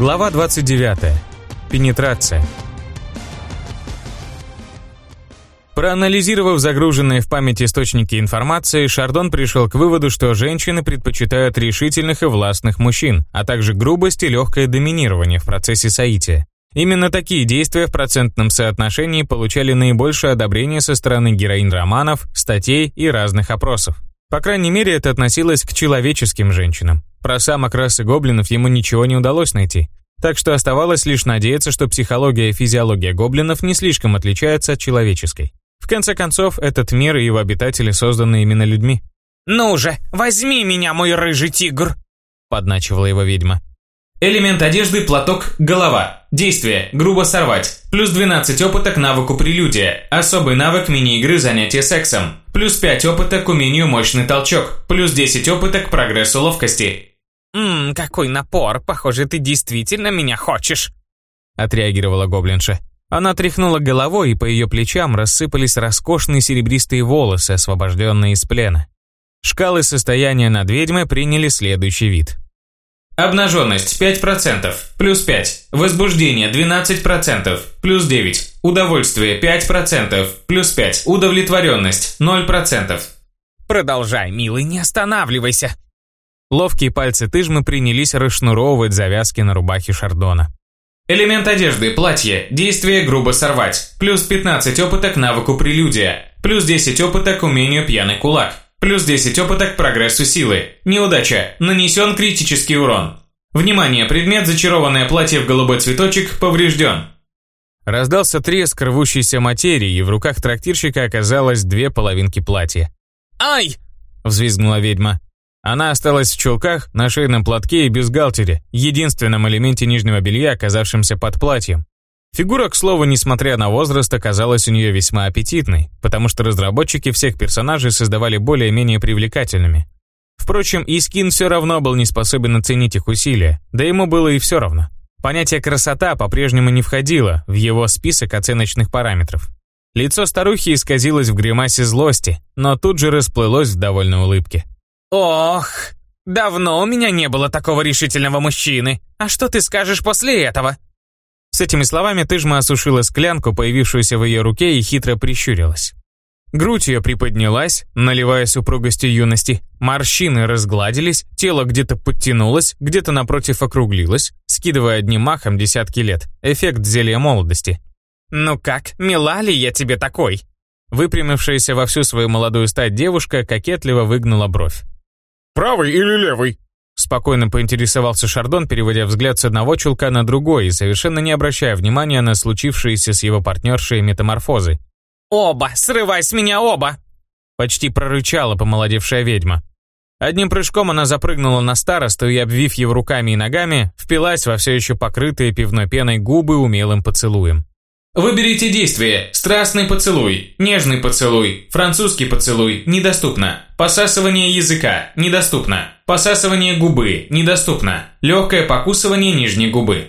Глава 29. Пенетрация. Проанализировав загруженные в память источники информации, Шардон пришел к выводу, что женщины предпочитают решительных и властных мужчин, а также грубость и легкое доминирование в процессе соития. Именно такие действия в процентном соотношении получали наибольшее одобрение со стороны героинь-романов, статей и разных опросов. По крайней мере, это относилось к человеческим женщинам. Про самок расы гоблинов ему ничего не удалось найти. Так что оставалось лишь надеяться, что психология и физиология гоблинов не слишком отличаются от человеческой. В конце концов, этот мир и его обитатели созданы именно людьми. «Ну же, возьми меня, мой рыжий тигр!» подначивала его ведьма. Элемент одежды, платок, голова. Действие. Грубо сорвать. Плюс 12 опыта к навыку прелюдия. Особый навык мини-игры занятия сексом. Плюс 5 опыта к умению мощный толчок. Плюс 10 опыта к прогрессу ловкости. «Ммм, какой напор. Похоже, ты действительно меня хочешь!» Отреагировала гоблинша. Она тряхнула головой, и по ее плечам рассыпались роскошные серебристые волосы, освобожденные из плена. Шкалы состояния над ведьмой приняли следующий вид. Обнаженность 5%, плюс 5. Возбуждение 12%, плюс 9. Удовольствие 5%, плюс 5. Удовлетворенность 0%. Продолжай, милый, не останавливайся. Ловкие пальцы тыжмы принялись расшнуровывать завязки на рубахе Шардона. Элемент одежды, платье, действие грубо сорвать, плюс 15 опыта к навыку прелюдия, плюс 10 опыта к умению пьяный кулак, плюс 10 опыта к прогрессу силы. Неудача, нанесен критический урон. Внимание, предмет зачарованное платье в голубой цветочек поврежден. Раздался треск рвущейся материи, и в руках трактирщика оказалось две половинки платья. «Ай!» – взвизгнула ведьма. Она осталась в чулках, на шейном платке и бюстгальтере, единственном элементе нижнего белья, оказавшемся под платьем. Фигура, к слову, несмотря на возраст, оказалась у нее весьма аппетитной, потому что разработчики всех персонажей создавали более-менее привлекательными. Впрочем, Искин все равно был не способен оценить их усилия, да ему было и все равно. Понятие «красота» по-прежнему не входило в его список оценочных параметров. Лицо старухи исказилось в гримасе злости, но тут же расплылось в довольной улыбке. «Ох, давно у меня не было такого решительного мужчины. А что ты скажешь после этого?» С этими словами Тыжма осушила склянку, появившуюся в ее руке, и хитро прищурилась. Грудь ее приподнялась, наливаясь упругостью юности, морщины разгладились, тело где-то подтянулось, где-то напротив округлилось, скидывая одним махом десятки лет. Эффект зелья молодости. «Ну как, мила ли я тебе такой?» Выпрямившаяся во всю свою молодую стать девушка кокетливо выгнула бровь. Правый или левый?» Спокойно поинтересовался Шардон, переводя взгляд с одного чулка на другой и совершенно не обращая внимания на случившиеся с его партнершей метаморфозы. «Оба! Срывай с меня оба!» Почти прорычала помолодевшая ведьма. Одним прыжком она запрыгнула на старосту и, обвив его руками и ногами, впилась во все еще покрытые пивной пеной губы умелым поцелуем. Выберите действие. Страстный поцелуй, нежный поцелуй, французский поцелуй, недоступно. Посасывание языка, недоступно. Посасывание губы, недоступно. Легкое покусывание нижней губы.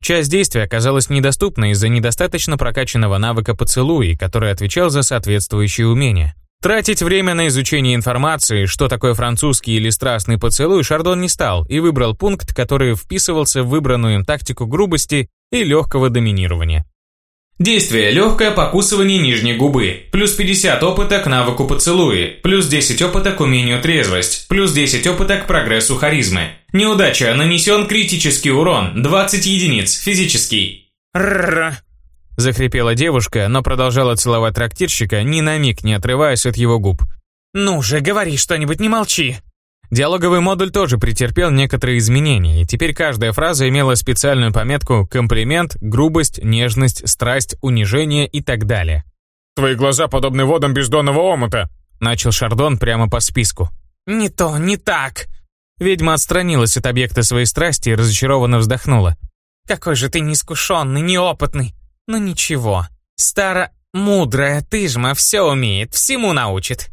Часть действия оказалась недоступна из-за недостаточно прокачанного навыка поцелуи, который отвечал за соответствующие умения. Тратить время на изучение информации, что такое французский или страстный поцелуй, Шардон не стал и выбрал пункт, который вписывался в выбранную им тактику грубости и легкого доминирования. Действие. Легкое покусывание нижней губы. Плюс 50 опыта к навыку поцелуи. Плюс 10 опыта к умению трезвость. Плюс 10 опыта к прогрессу харизмы. Неудача. Нанесен критический урон. 20 единиц. Физический. Рррр. Захрипела девушка, но продолжала целовать трактирщика, ни на миг не отрываясь от его губ. «Ну же, говори что-нибудь, не молчи!» Диалоговый модуль тоже претерпел некоторые изменения, и теперь каждая фраза имела специальную пометку «комплимент», «грубость», «нежность», «страсть», «унижение» и так далее. «Твои глаза подобны водам бездонного омута», — начал Шардон прямо по списку. «Не то, не так». Ведьма отстранилась от объекта своей страсти и разочарованно вздохнула. «Какой же ты неискушенный, неопытный. Но ничего, стара, мудрая тыжма все умеет, всему научит».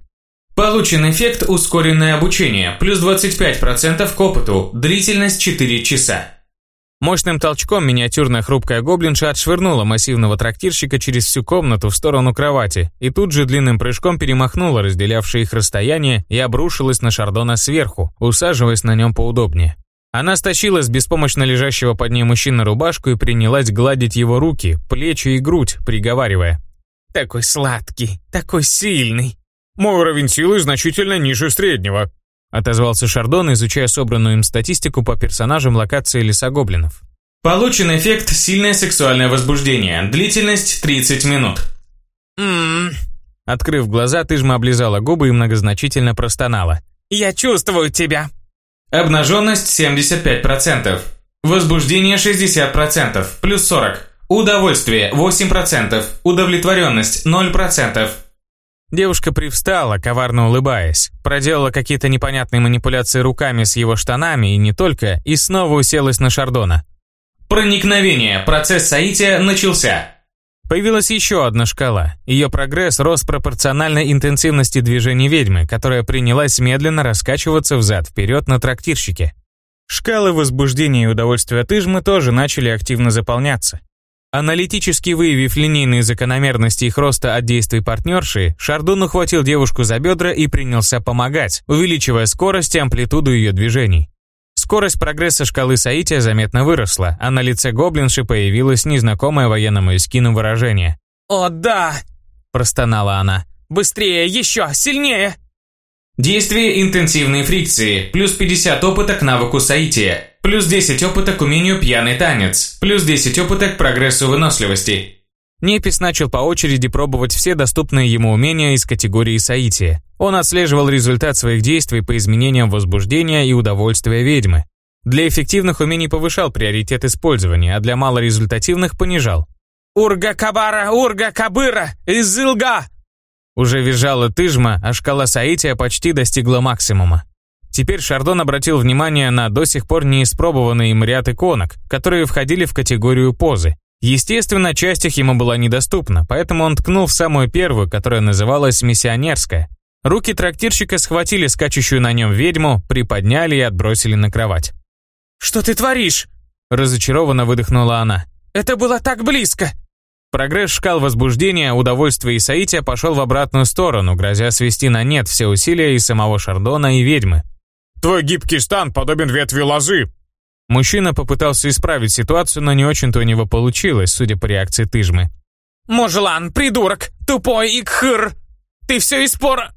Получен эффект ускоренное обучение, плюс 25% к опыту, длительность 4 часа. Мощным толчком миниатюрная хрупкая гоблинша отшвырнула массивного трактирщика через всю комнату в сторону кровати и тут же длинным прыжком перемахнула разделявшее их расстояние и обрушилась на Шардона сверху, усаживаясь на нем поудобнее. Она стащила с беспомощно лежащего под ней мужчины рубашку и принялась гладить его руки, плечи и грудь, приговаривая. «Такой сладкий, такой сильный». «Мой уровень силы значительно ниже среднего», отозвался Шардон, изучая собранную им статистику по персонажам локации леса гоблинов. Получен эффект «Сильное сексуальное возбуждение». Длительность 30 минут. Ммм, Открыв глаза, Тыжма облизала губы и многозначительно простонала. я чувствую тебя. Обнаженность 75%. Возбуждение 60%, плюс 40. Удовольствие 8%. Удовлетворенность 0%. Девушка привстала, коварно улыбаясь, проделала какие-то непонятные манипуляции руками с его штанами и не только, и снова уселась на Шардона. Проникновение. Процесс соития начался. Появилась еще одна шкала. Ее прогресс рос пропорционально интенсивности движений ведьмы, которая принялась медленно раскачиваться взад-вперед на трактирщике. Шкалы возбуждения и удовольствия Тыжмы тоже начали активно заполняться. Аналитически выявив линейные закономерности их роста от действий партнерши, Шардун ухватил девушку за бедра и принялся помогать, увеличивая скорость и амплитуду ее движений. Скорость прогресса шкалы Саития заметно выросла, а на лице гоблинши появилось незнакомое военному эскину выражение. О, да! Простонала она. Быстрее, еще, сильнее! Действие интенсивной фрикции. Плюс 50 опыта к навыку соития. Плюс 10 опыта к умению пьяный танец. Плюс 10 опыта к прогрессу выносливости. Непис начал по очереди пробовать все доступные ему умения из категории Саития. Он отслеживал результат своих действий по изменениям возбуждения и удовольствия ведьмы. Для эффективных умений повышал приоритет использования, а для малорезультативных понижал. Урга Кабара, Урга Кабыра, Изылга! Уже визжала тыжма, а шкала Саития почти достигла максимума. Теперь Шардон обратил внимание на до сих пор не испробованный им ряд иконок, которые входили в категорию позы. Естественно, часть их ему была недоступна, поэтому он ткнул в самую первую, которая называлась «миссионерская». Руки трактирщика схватили скачущую на нем ведьму, приподняли и отбросили на кровать. Что ты творишь? Разочарованно выдохнула она. Это было так близко! Прогресс шкал возбуждения, удовольствия и соития пошел в обратную сторону, грозя свести на нет все усилия и самого Шардона, и ведьмы. «Твой гибкий стан подобен ветви лозы», Мужчина попытался исправить ситуацию, но не очень-то у него получилось, судя по реакции Тыжмы. Можлан, придурок, тупой и кхыр! Ты все испора...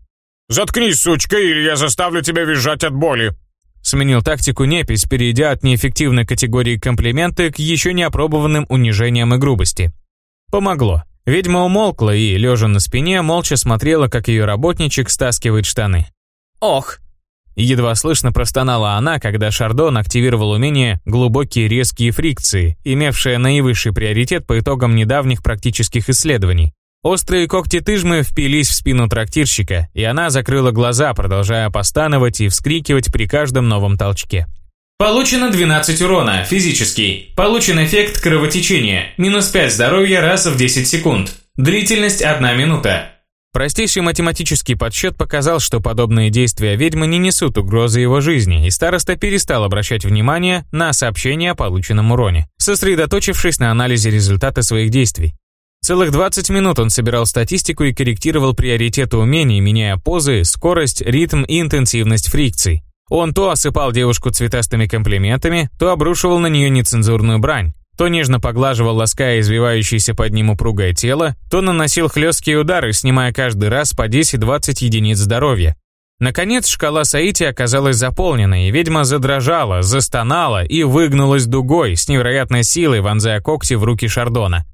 «Заткнись, сучка, или я заставлю тебя визжать от боли!» Сменил тактику непись, перейдя от неэффективной категории комплименты к еще не опробованным унижениям и грубости. Помогло. Ведьма умолкла и, лежа на спине, молча смотрела, как ее работничек стаскивает штаны. Ох, Едва слышно простонала она, когда Шардон активировал умение «глубокие резкие фрикции», имевшее наивысший приоритет по итогам недавних практических исследований. Острые когти тыжмы впились в спину трактирщика, и она закрыла глаза, продолжая постановать и вскрикивать при каждом новом толчке. Получено 12 урона, физический. Получен эффект кровотечения, минус 5 здоровья раз в 10 секунд. Длительность 1 минута. Простейший математический подсчет показал, что подобные действия ведьмы не несут угрозы его жизни, и староста перестал обращать внимание на сообщение о полученном уроне, сосредоточившись на анализе результата своих действий. Целых 20 минут он собирал статистику и корректировал приоритеты умений, меняя позы, скорость, ритм и интенсивность фрикций. Он то осыпал девушку цветастыми комплиментами, то обрушивал на нее нецензурную брань, то нежно поглаживал, лаская извивающееся под ним упругое тело, то наносил хлесткие удары, снимая каждый раз по 10-20 единиц здоровья. Наконец, шкала Саити оказалась заполнена, и ведьма задрожала, застонала и выгнулась дугой, с невероятной силой вонзая когти в руки Шардона.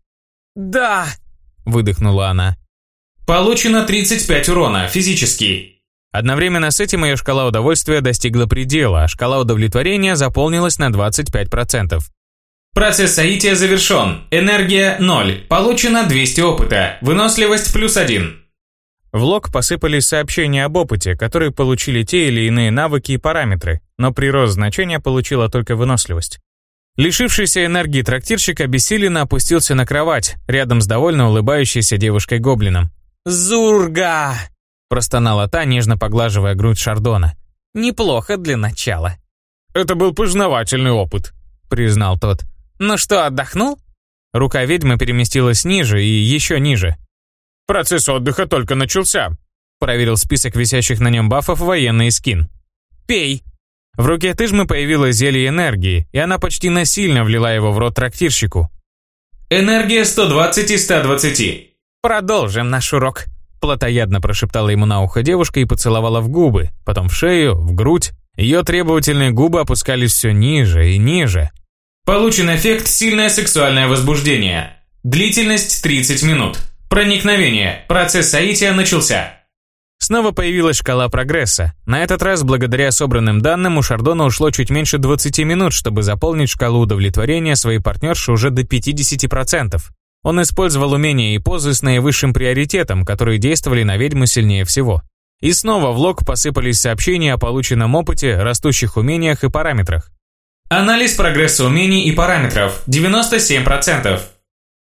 да! Выдохнула она. Получено 35 урона, физический. Одновременно с этим ее шкала удовольствия достигла предела, а шкала удовлетворения заполнилась на 25%. Процесс соития завершен. Энергия 0. Получено 200 опыта. Выносливость плюс 1. В лог посыпались сообщения об опыте, которые получили те или иные навыки и параметры, но прирост значения получила только выносливость. Лишившийся энергии трактирщик обессиленно опустился на кровать, рядом с довольно улыбающейся девушкой-гоблином. Зурга! Простонала та, нежно поглаживая грудь Шардона. Неплохо для начала. «Это был познавательный опыт», — признал тот. Ну что, отдохнул? Рука ведьмы переместилась ниже и еще ниже. «Процесс отдыха только начался», Проверил список висящих на нем бафов военный скин. Пей. В руке Тыжмы появилось зелье энергии, и она почти насильно влила его в рот трактирщику. Энергия 120 из 120. Продолжим наш урок. Платоядно прошептала ему на ухо девушка и поцеловала в губы, потом в шею, в грудь. Ее требовательные губы опускались все ниже и ниже. Получен эффект «Сильное сексуальное возбуждение». Длительность 30 минут. Проникновение. Процесс соития начался. Снова появилась шкала прогресса. На этот раз, благодаря собранным данным, у Шардона ушло чуть меньше 20 минут, чтобы заполнить шкалу удовлетворения своей партнерши уже до 50%. Он использовал умения и позы с наивысшим приоритетом, которые действовали на ведьму сильнее всего. И снова в лог посыпались сообщения о полученном опыте, растущих умениях и параметрах. Анализ прогресса умений и параметров 97%.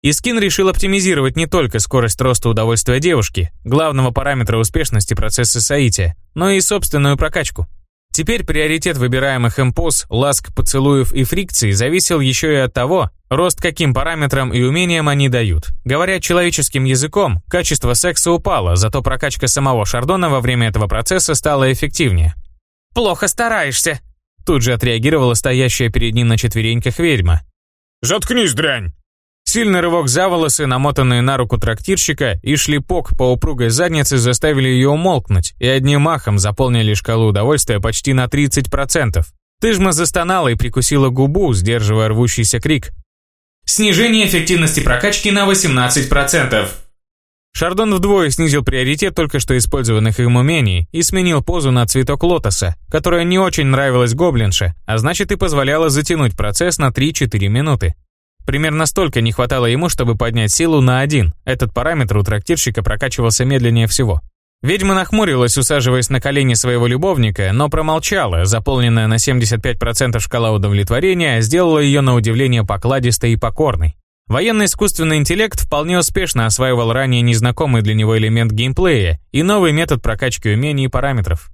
Искин решил оптимизировать не только скорость роста удовольствия девушки, главного параметра успешности процесса соития, но и собственную прокачку. Теперь приоритет выбираемых импоз, ласк, поцелуев и фрикций зависел еще и от того, рост каким параметрам и умениям они дают. Говоря человеческим языком, качество секса упало, зато прокачка самого Шардона во время этого процесса стала эффективнее. «Плохо стараешься», Тут же отреагировала стоящая перед ним на четвереньках ведьма. «Заткнись, дрянь!» Сильный рывок за волосы, намотанные на руку трактирщика, и шлепок по упругой заднице заставили ее умолкнуть и одним махом заполнили шкалу удовольствия почти на 30%. Тыжма застонала и прикусила губу, сдерживая рвущийся крик. Снижение эффективности прокачки на 18%. Шардон вдвое снизил приоритет только что использованных им умений и сменил позу на цветок лотоса, которая не очень нравилась гоблинше, а значит и позволяла затянуть процесс на 3-4 минуты. Примерно столько не хватало ему, чтобы поднять силу на один. Этот параметр у трактирщика прокачивался медленнее всего. Ведьма нахмурилась, усаживаясь на колени своего любовника, но промолчала, заполненная на 75% шкала удовлетворения сделала ее на удивление покладистой и покорной. Военный искусственный интеллект вполне успешно осваивал ранее незнакомый для него элемент геймплея и новый метод прокачки умений и параметров.